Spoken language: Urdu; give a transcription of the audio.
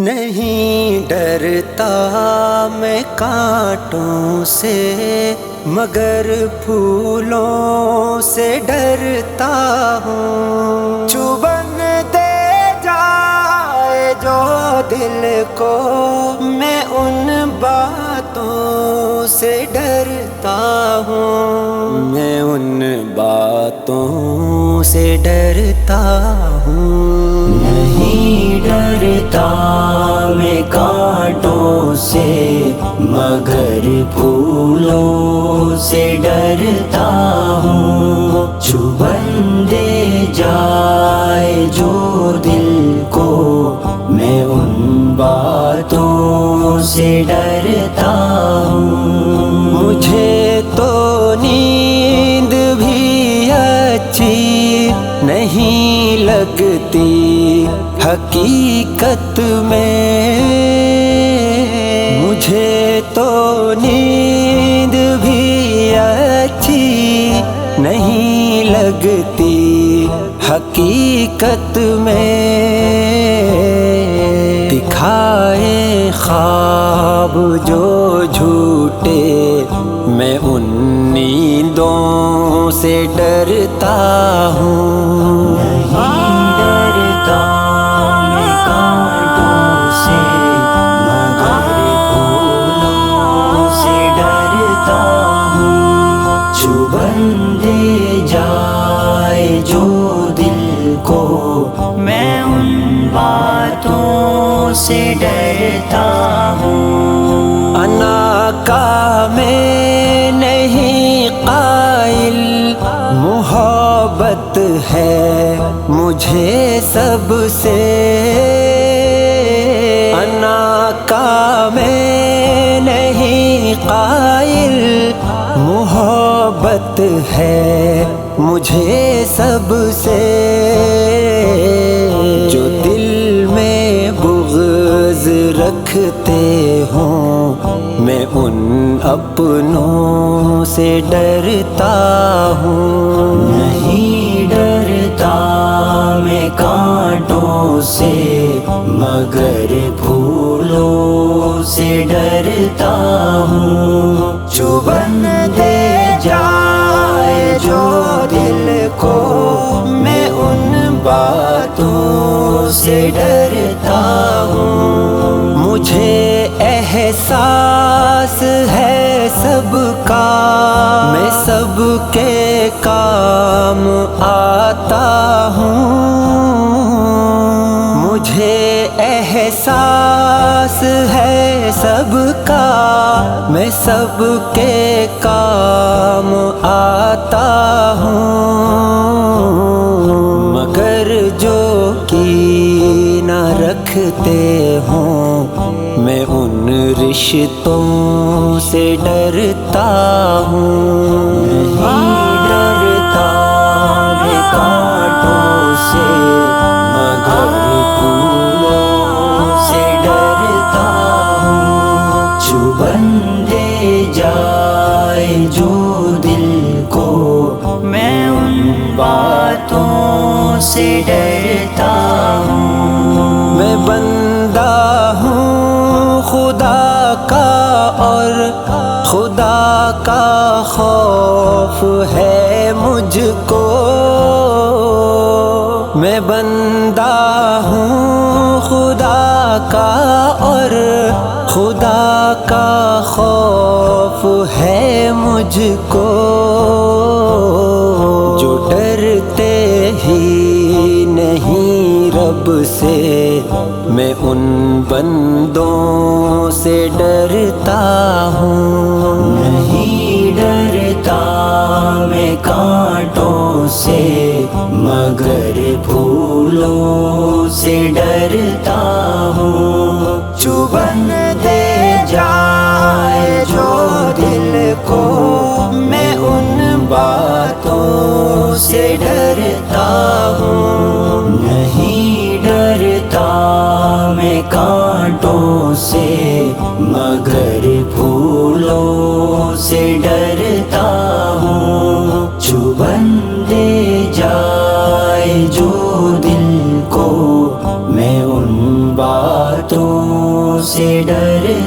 نہیں ڈرتا میں کانٹوں سے، مگر پھولوں سے ڈرتا ہوں۔ چبن دے جائے جو دل کو، میں ان باتوں سے ڈرتا ہوں۔ میں ان باتوں سے ڈرتا ہوں مگر پھولوں سے ڈرتا ہوں۔ چبن دے جائے جو دل کو میں ان باتوں سے ڈرتا ہوں۔ مجھے تو نیند بھی اچھی نہیں لگتی۔ حقیقت میں مجھے تو نیند بھی اچھی نہیں لگتی حقیقت میں دکھائے خواب جو جھوٹے میں ان نیندوں سے ڈرتا ہوں چبن دے جائے جو دل کو میں ان باتوں سے ڈرتا ہوں۔ انا کا میں نہیں قائل، محبت ہے مجھے سب سے۔ انا کا میں نہیں قائل محبت ہے مجھے سب سے۔ جو دل میں بغض رکھتے ہوں، میں ان اپنوں سے ڈرتا ہوں۔ نہیں ڈرتا میں کانٹوں سے، مگر پھولوں سے ڈرتا ہوں۔ چبن کو میں ان باتوں سے ڈرتا ہوں۔ مجھے احساس ہے سب کا۔ میں سب کے کام آتا ہوں۔ مجھے احساس ہے سب کا۔ میں سب کے کام آتا ہوں۔ رکھتے ہوں۔ میں ان رشتوں سے ڈرتا ہوں۔ نہیں ڈرتا میں کانٹوں سے، مگر پھولوں سے ڈرتا ہوں۔ چبن دے جائے جو دل کو، میں ان باتوں سے ڈرتا کا خوف ہے مجھ کو میں بندہ ہوں خدا کا اور خدا کا خوف ہے مجھ کو سے میں ان بندوں سے ڈرتا ہوں۔ نہیں ڈرتا میں کانٹوں سے، مگر پھولوں سے سے